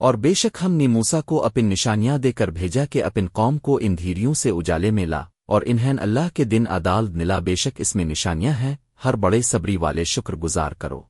اور بے شک ہم نے موسا کو اپن نشانیاں دے کر بھیجا کہ اپن قوم کو ان دھیریوں سے اجالے میں لا، اور انہیں اللہ کے دن عدال نلا، بے شک اس میں نشانیاں ہیں، ہر بڑے صبری والے شکر گزار کرو۔